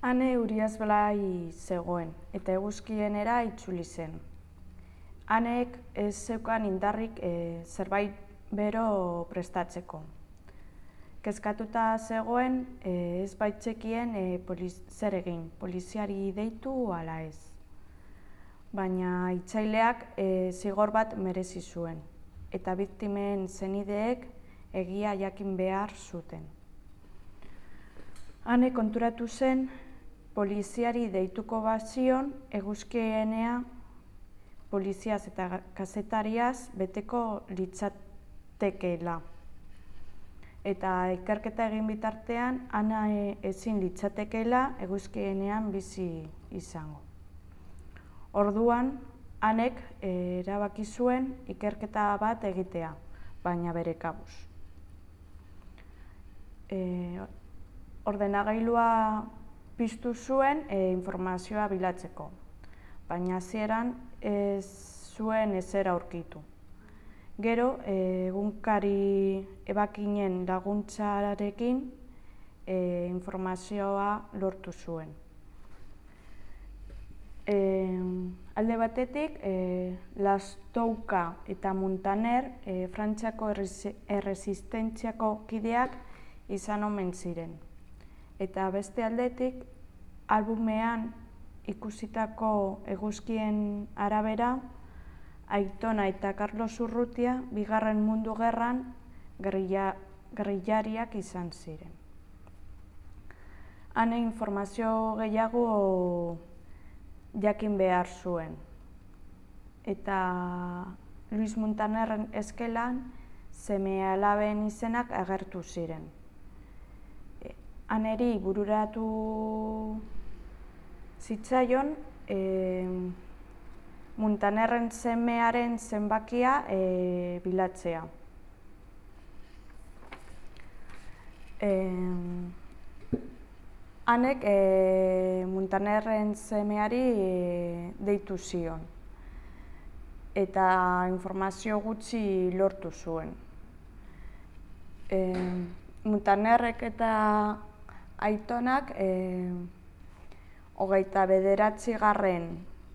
Hane uriaz belai zegoen, eta eguzkienera itzuli zen. Hanek ez zeukan indarrik e, zerbait bero prestatzeko. Kezkatuta zegoen e, ez baitzekien e, poliz, zer egin, poliziari deitu ala ez. Baina itzaileak e, zigor bat merezi zuen, eta biktimen zenideek egia jakin behar zuten. Hane konturatu zen, poliziari deituko bazion eguzkienea poliziaz eta kazetariaz beteko litzatekeela. Eta ikerketa egin bitartean, ana e, ezin litzatekeela eguzkienean bizi izango. Orduan, anek erabaki zuen ikerketa bat egitea, baina bere kabuz. E, ordenagailua piztu zuen e, informazioa bilatzeko, baina hasieran ez zuen ezer aurkitu. Gero, egunkari ebakinen laguntzarekin e, informazioa lortu zuen. E, alde batetik, e, Lastouka eta Montaner e, Frantziako erresistentziako kideak izan omen ziren. Eta beste aldetik, albumean ikusitako eguzkien arabera, Aitona eta Carlos Urrutia bigarren mundu gerran gerrillariak izan ziren. Hane informazio gehiago jakin behar zuen. Eta Luis Montanerren eskelan zeme alaben izenak agertu ziren. Haneri bururatu zitzaion, e, Montanerren semearen zenbakia e, bilatzea. E, hanek e, Montanerren semeari e, deitu zion eta informazio gutxi lortu zuen. E, Montanerrek eta aitonak e, hogeita bederatzi garren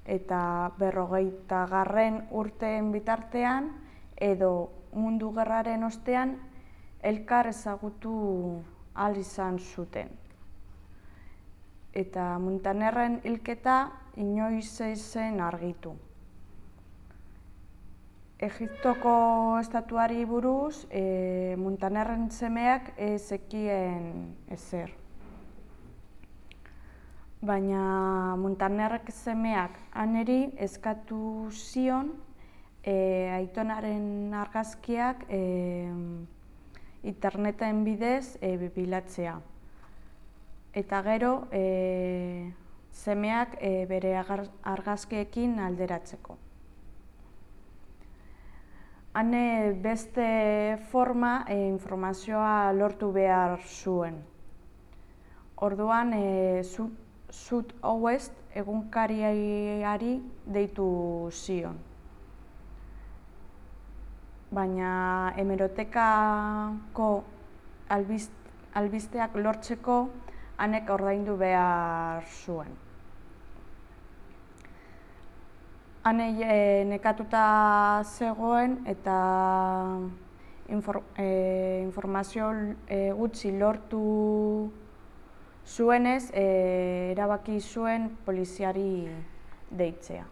eta berrogeita garren urteen bitartean edo mundu gerraren ostean elkar ezagutu ahal izan zuten. Eta Montanerren hilketa inoiz zen argitu. Egiptoko estatuari buruz, e, Montanerren semeak ezekien ezer baina Montanerrek semeak aneri eskatu zion e, aitonaren argazkiak e, interneten bidez e, bilatzea. Eta gero e, semeak e, bere argazkiekin alderatzeko. Hane beste forma e, informazioa lortu behar zuen. Orduan, e, zu, Sud West egunkariari deitu zion. Baina hemerotekako albiz, albisteak lortzeko hanek ordaindu behar zuen. Hane e, nekatuta zegoen eta infor, e, informazio e, gutxi lortu zuenez, e, erabaki zuen poliziari deitzea.